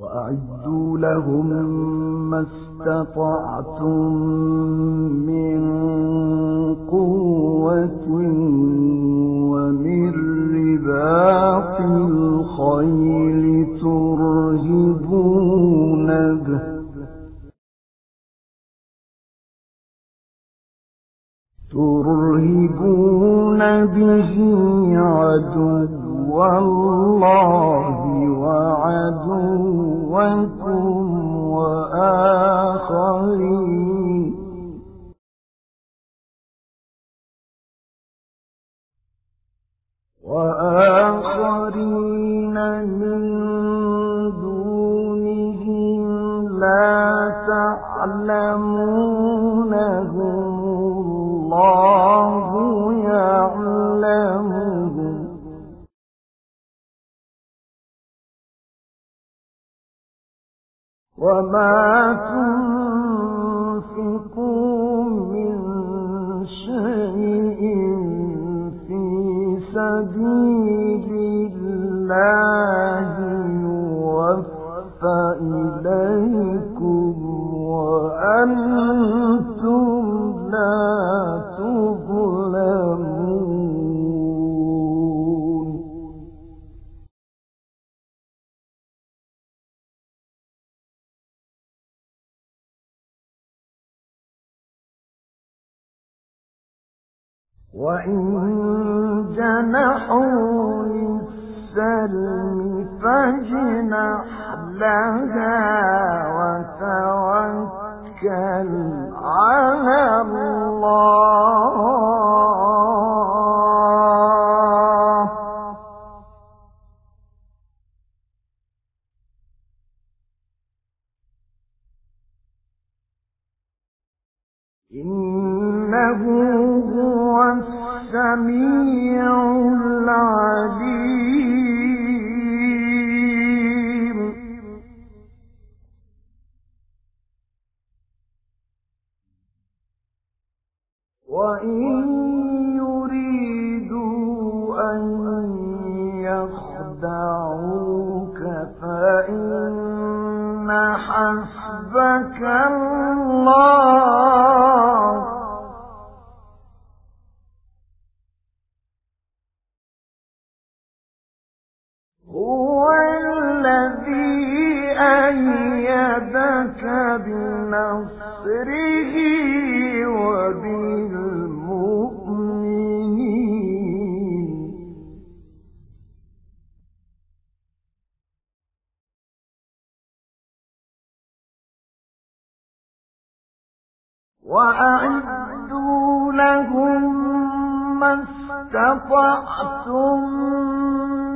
وأعدوا لهم ما استطعتم من قوة ومن رباط الخيل ترهبون به ترهبون به عدو الله وعدوكم وآخرين وإن جنحوا للسلم فاجنح لها وتوكل على الله. السميع العليم. وإن لهم استطعتم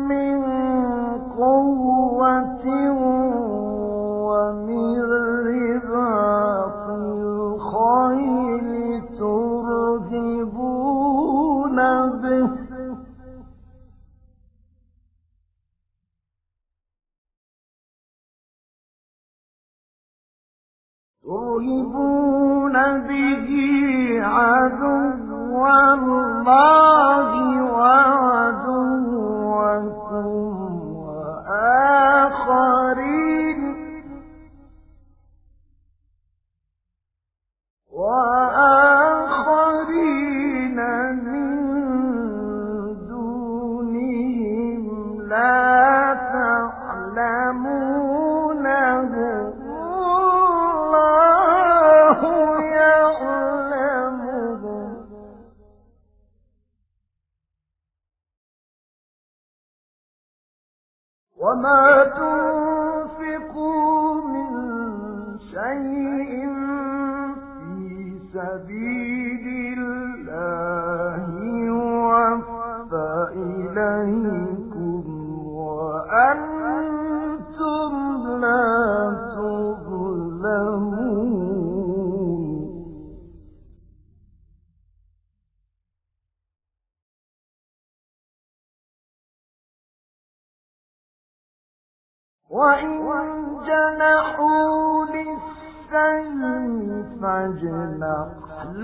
من قوة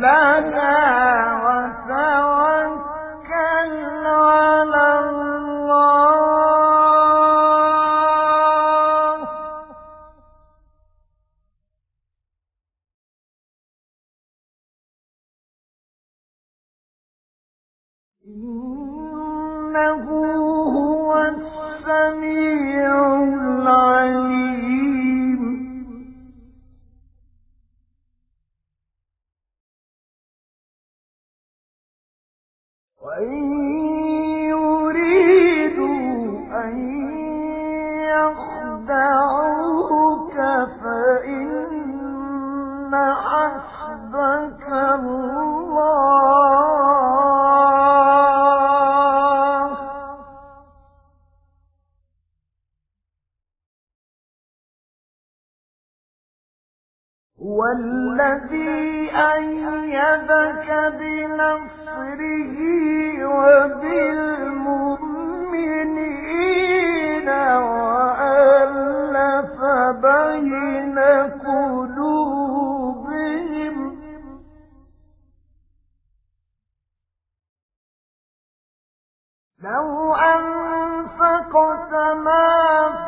لنا وسواء والذي أيدك بنصره وبالمؤمنين وألف بين قلوبهم لو أنفقت ما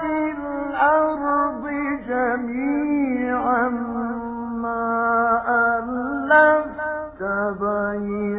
في الأرض جميعا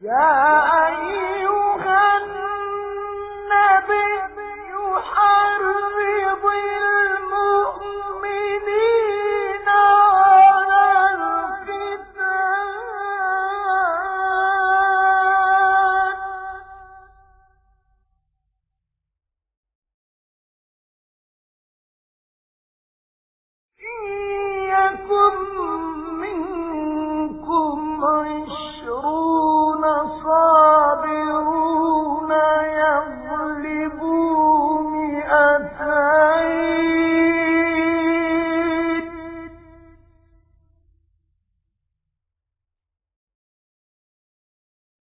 يا أيها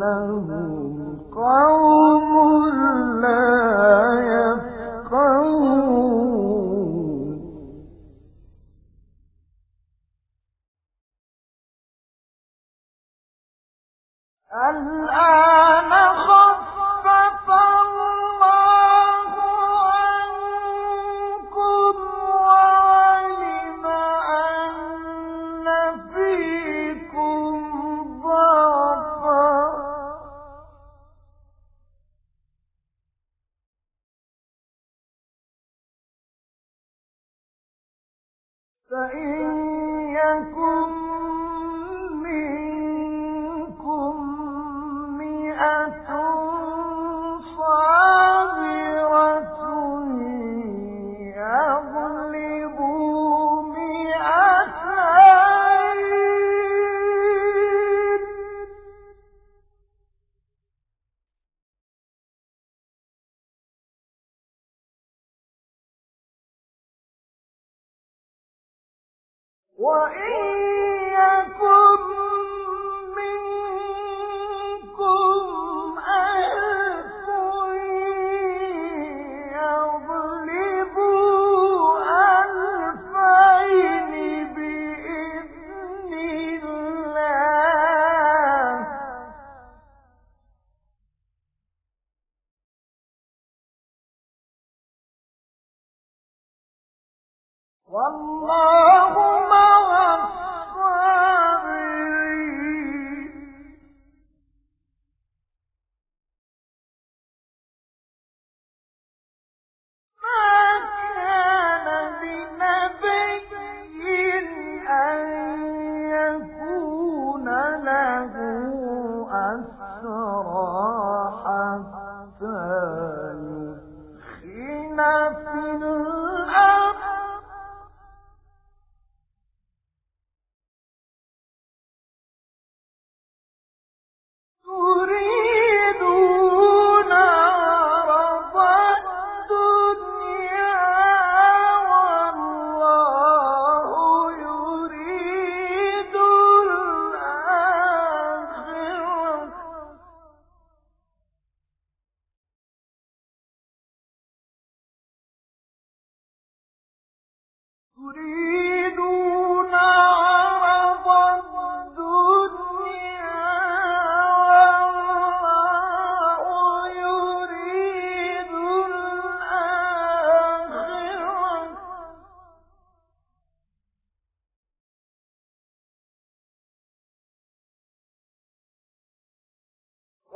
لَهُ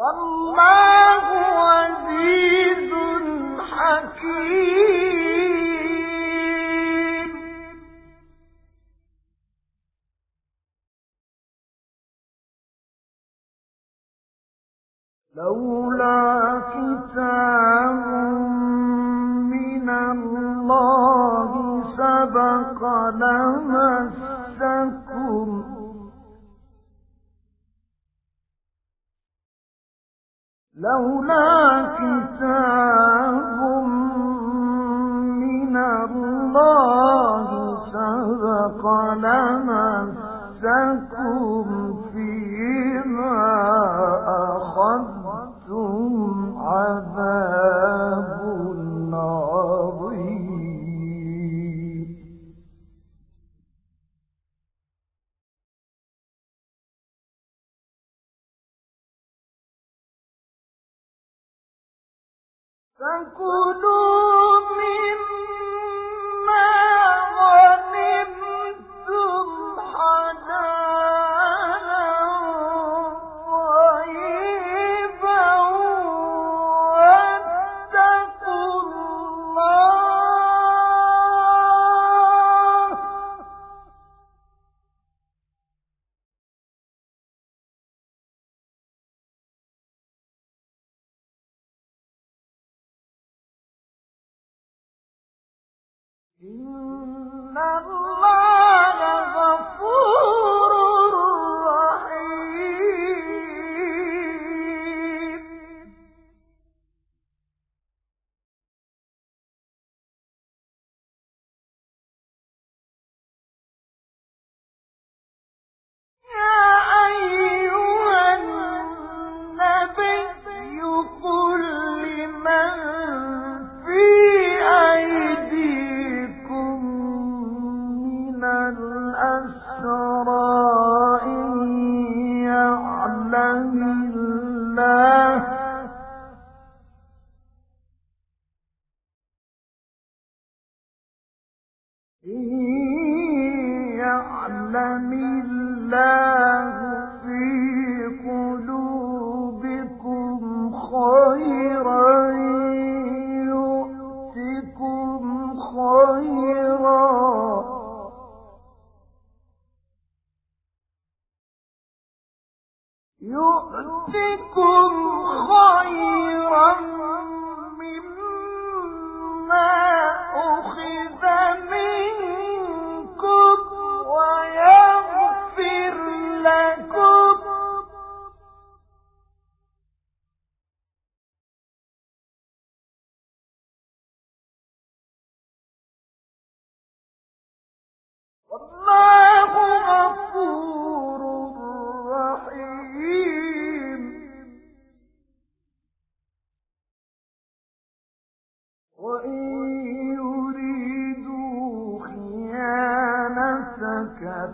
أخذ ما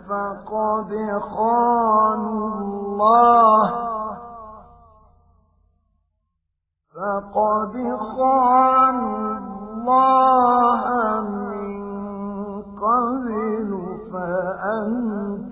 فقد خانوا الله. فقد خانوا الله من قبل فأمكن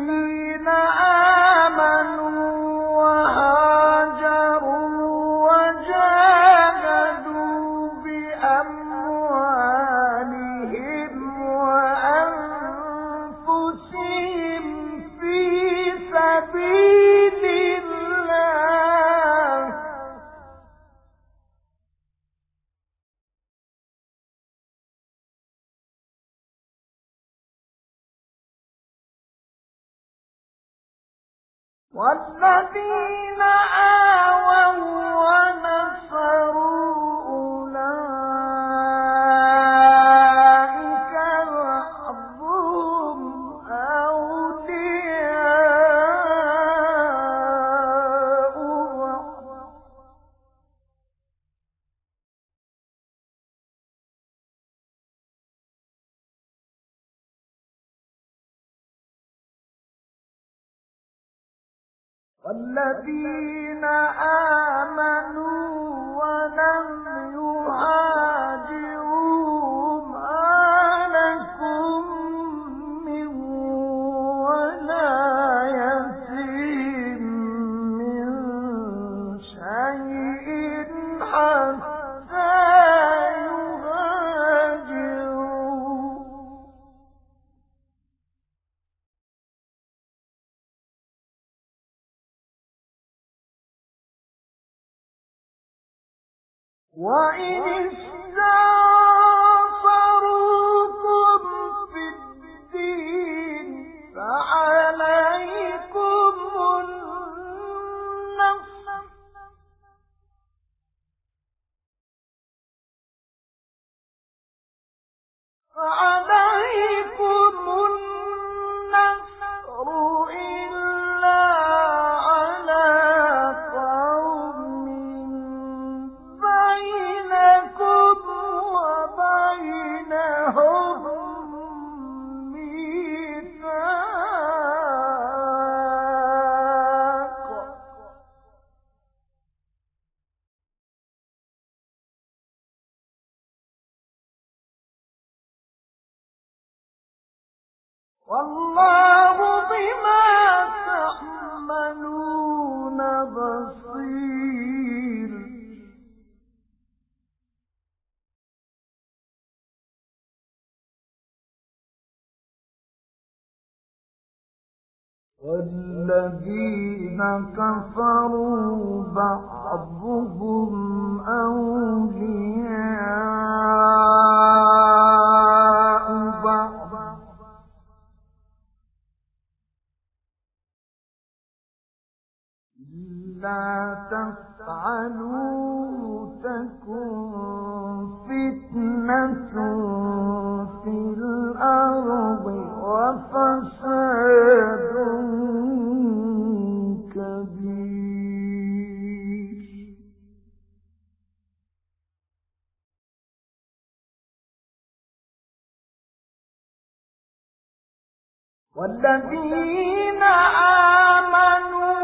الذين آمنوا والذين آمنوا ولم يهاجروا فعليكم والذين كفروا بعضهم أولياء بعض. إلا تفعلوا تكن فتنة في الأرض وفساد والذين آمنوا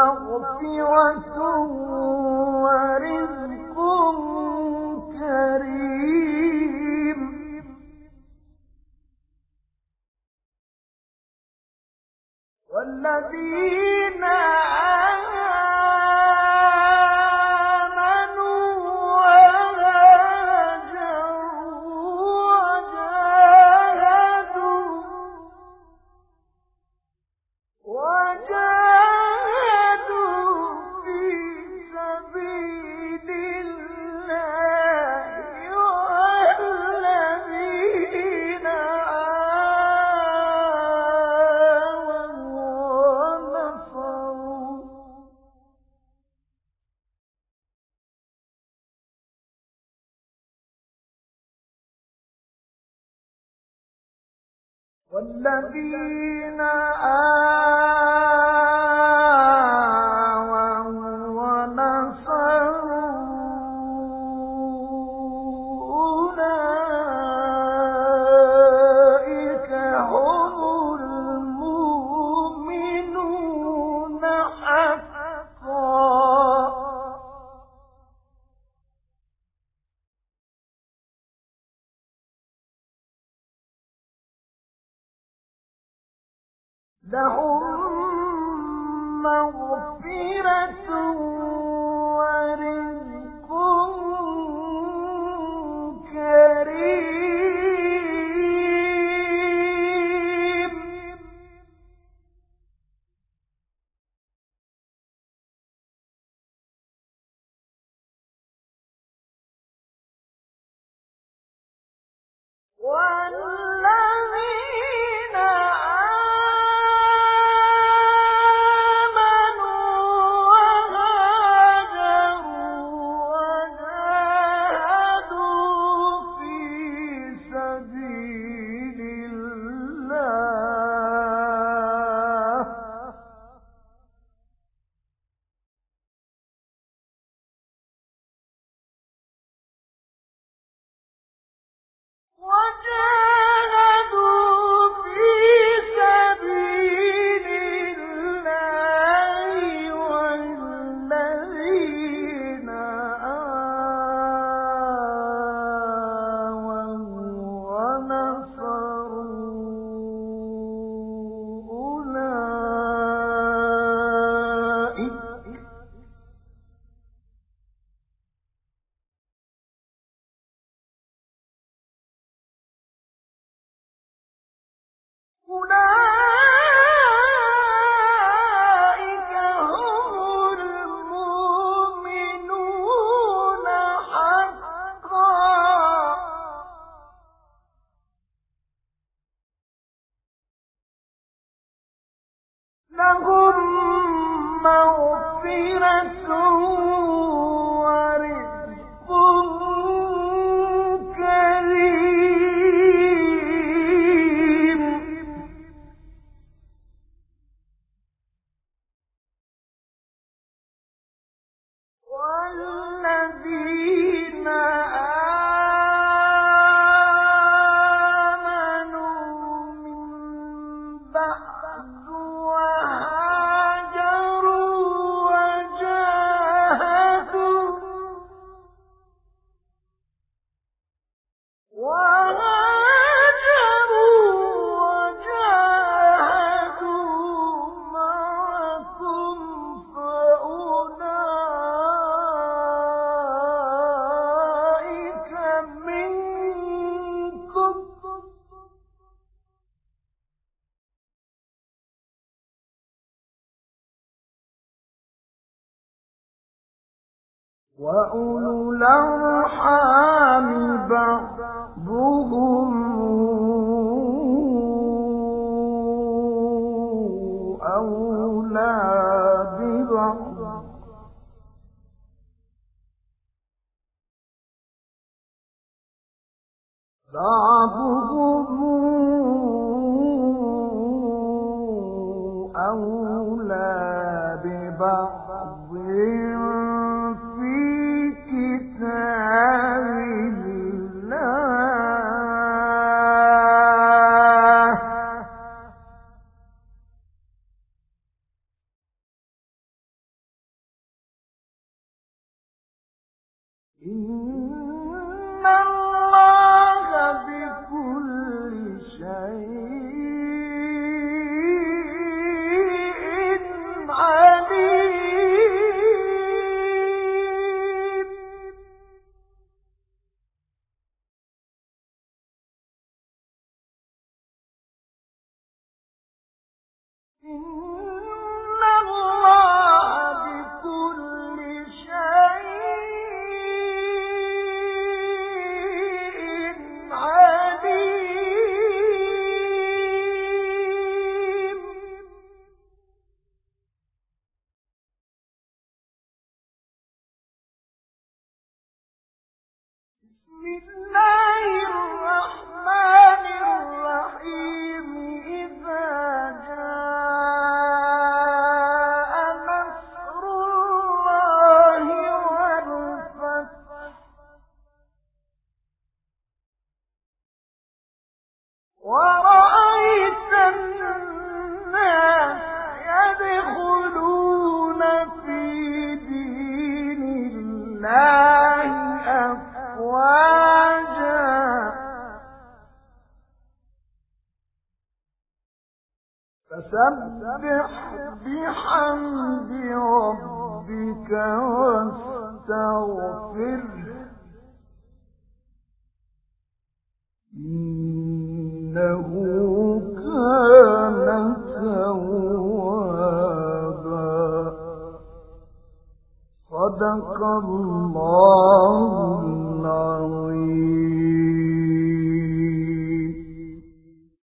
مغفرة ورزق والذين آووا لهم